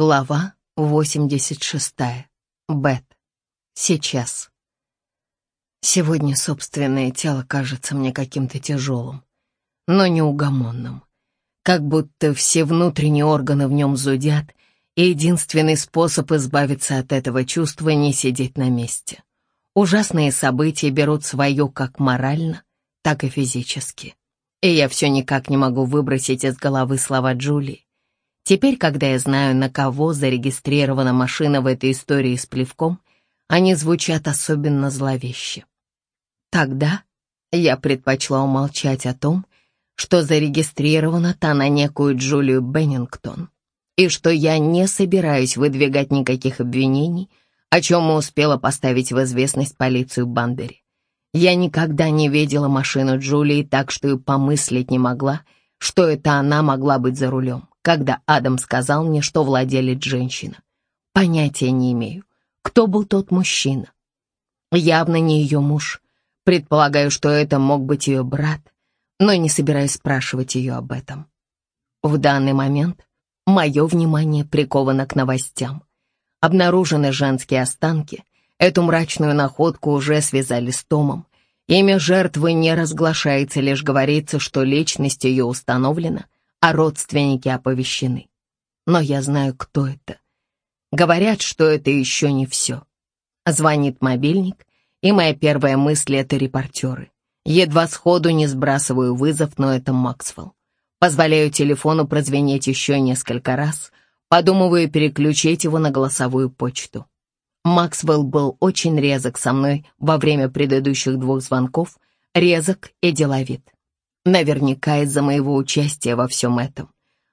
Глава 86. Бет. Сейчас. Сегодня собственное тело кажется мне каким-то тяжелым, но неугомонным. Как будто все внутренние органы в нем зудят, и единственный способ избавиться от этого чувства — не сидеть на месте. Ужасные события берут свое как морально, так и физически. И я все никак не могу выбросить из головы слова Джулии. Теперь, когда я знаю, на кого зарегистрирована машина в этой истории с плевком, они звучат особенно зловеще. Тогда я предпочла умолчать о том, что зарегистрирована-то на некую Джулию Беннингтон, и что я не собираюсь выдвигать никаких обвинений, о чем мы успела поставить в известность полицию Бандери. Я никогда не видела машину Джулии, так что и помыслить не могла, что это она могла быть за рулем когда Адам сказал мне, что владелец женщина. Понятия не имею, кто был тот мужчина. Явно не ее муж. Предполагаю, что это мог быть ее брат, но не собираюсь спрашивать ее об этом. В данный момент мое внимание приковано к новостям. Обнаружены женские останки. Эту мрачную находку уже связали с Томом. Имя жертвы не разглашается, лишь говорится, что личность ее установлена — а родственники оповещены. Но я знаю, кто это. Говорят, что это еще не все. Звонит мобильник, и моя первая мысль — это репортеры. Едва сходу не сбрасываю вызов, но это Максвелл. Позволяю телефону прозвенеть еще несколько раз, подумываю переключить его на голосовую почту. Максвелл был очень резок со мной во время предыдущих двух звонков, резок и деловит. Наверняка из-за моего участия во всем этом.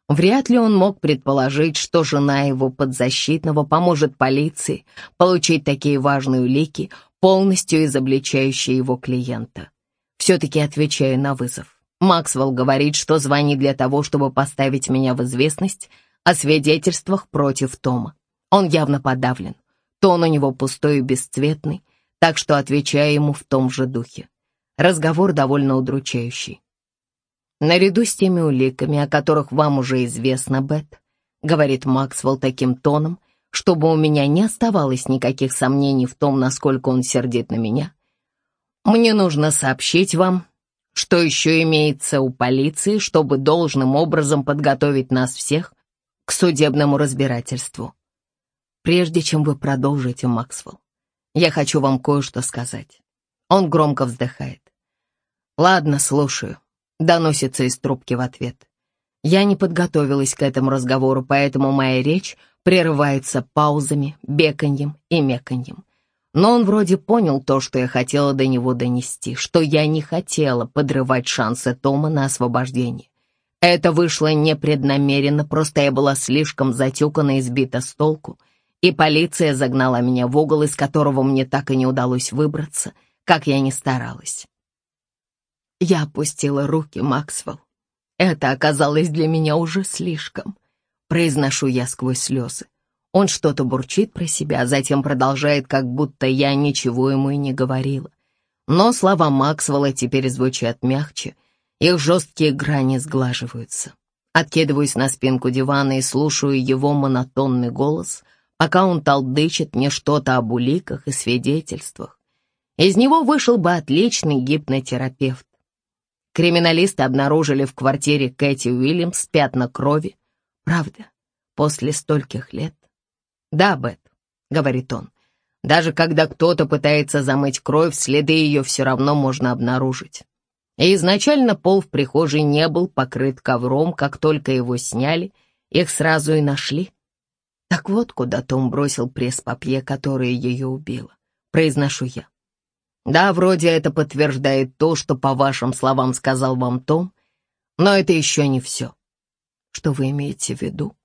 Вряд ли он мог предположить, что жена его подзащитного поможет полиции получить такие важные улики, полностью изобличающие его клиента. Все-таки отвечаю на вызов. Максвелл говорит, что звонит для того, чтобы поставить меня в известность о свидетельствах против Тома. Он явно подавлен. Тон у него пустой и бесцветный, так что отвечаю ему в том же духе. Разговор довольно удручающий. Наряду с теми уликами, о которых вам уже известно, Бет, говорит Максвелл таким тоном, чтобы у меня не оставалось никаких сомнений в том, насколько он сердит на меня, мне нужно сообщить вам, что еще имеется у полиции, чтобы должным образом подготовить нас всех к судебному разбирательству. Прежде чем вы продолжите, Максвелл, я хочу вам кое-что сказать. Он громко вздыхает. Ладно, слушаю доносится из трубки в ответ. Я не подготовилась к этому разговору, поэтому моя речь прерывается паузами, беканьем и меканьем. Но он вроде понял то, что я хотела до него донести, что я не хотела подрывать шансы Тома на освобождение. Это вышло непреднамеренно, просто я была слишком затюкана и сбита с толку, и полиция загнала меня в угол, из которого мне так и не удалось выбраться, как я ни старалась. Я опустила руки, Максвелл. Это оказалось для меня уже слишком. Произношу я сквозь слезы. Он что-то бурчит про себя, а затем продолжает, как будто я ничего ему и не говорила. Но слова Максвелла теперь звучат мягче, их жесткие грани сглаживаются. Откидываюсь на спинку дивана и слушаю его монотонный голос, пока он толдычит мне что-то об уликах и свидетельствах. Из него вышел бы отличный гипнотерапевт. Криминалисты обнаружили в квартире Кэти Уильямс пятна крови. Правда, после стольких лет. «Да, Бет», — говорит он, — «даже когда кто-то пытается замыть кровь, следы ее все равно можно обнаружить». И изначально пол в прихожей не был покрыт ковром, как только его сняли, их сразу и нашли. Так вот, куда Том бросил пресс-папье, которое ее убило, произношу я. Да, вроде это подтверждает то, что, по вашим словам, сказал вам Том, но это еще не все. Что вы имеете в виду?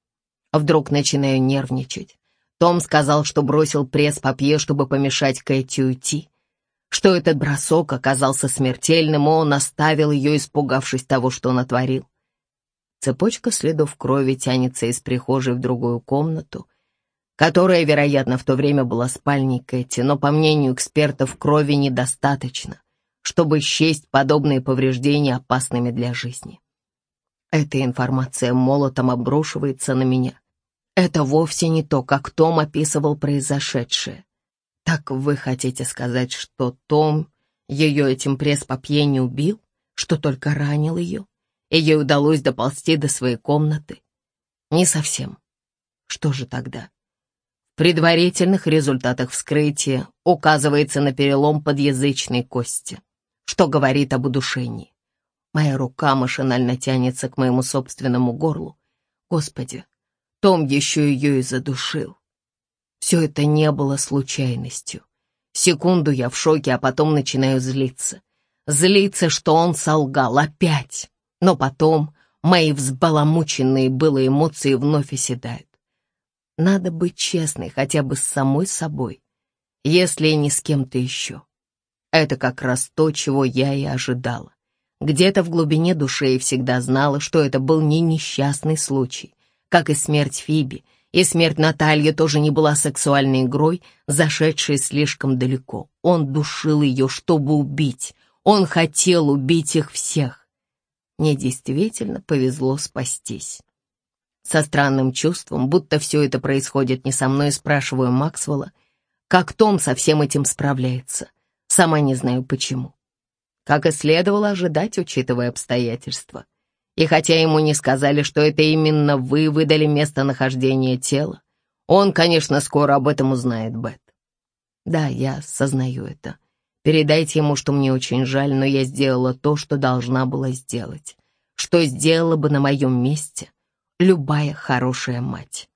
Вдруг начинаю нервничать. Том сказал, что бросил пресс-папье, чтобы помешать Кэти уйти, что этот бросок оказался смертельным, и он оставил ее, испугавшись того, что натворил. Цепочка следов крови тянется из прихожей в другую комнату, которая, вероятно, в то время была спальней Кэти, но, по мнению экспертов, крови недостаточно, чтобы счесть подобные повреждения опасными для жизни. Эта информация молотом обрушивается на меня. Это вовсе не то, как Том описывал произошедшее. Так вы хотите сказать, что Том ее этим пресс-папье не убил, что только ранил ее, и ей удалось доползти до своей комнаты? Не совсем. Что же тогда? Предварительных результатах вскрытия указывается на перелом подъязычной кости, что говорит об удушении. Моя рука машинально тянется к моему собственному горлу. Господи, том еще ее и задушил. Все это не было случайностью. Секунду я в шоке, а потом начинаю злиться. Злиться, что он солгал опять. Но потом мои взбаламученные было эмоции вновь оседают. Надо быть честной хотя бы с самой собой, если и не с кем-то еще. Это как раз то, чего я и ожидала. Где-то в глубине души я всегда знала, что это был не несчастный случай, как и смерть Фиби, и смерть Натальи тоже не была сексуальной игрой, зашедшей слишком далеко. Он душил ее, чтобы убить. Он хотел убить их всех. Мне действительно повезло спастись. Со странным чувством, будто все это происходит не со мной, спрашиваю Максвелла, как Том со всем этим справляется. Сама не знаю почему. Как и следовало ожидать, учитывая обстоятельства. И хотя ему не сказали, что это именно вы выдали местонахождение тела, он, конечно, скоро об этом узнает, Бет. Да, я сознаю это. Передайте ему, что мне очень жаль, но я сделала то, что должна была сделать. Что сделала бы на моем месте любая хорошая мать.